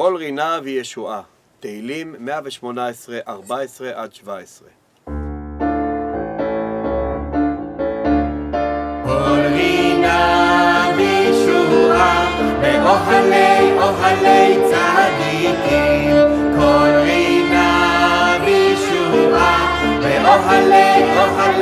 כל רינה וישועה, תהילים 118, 14 עד 17. כל רינה אוהלי צדיקים כל רינה וישועה באוהלי אוהלי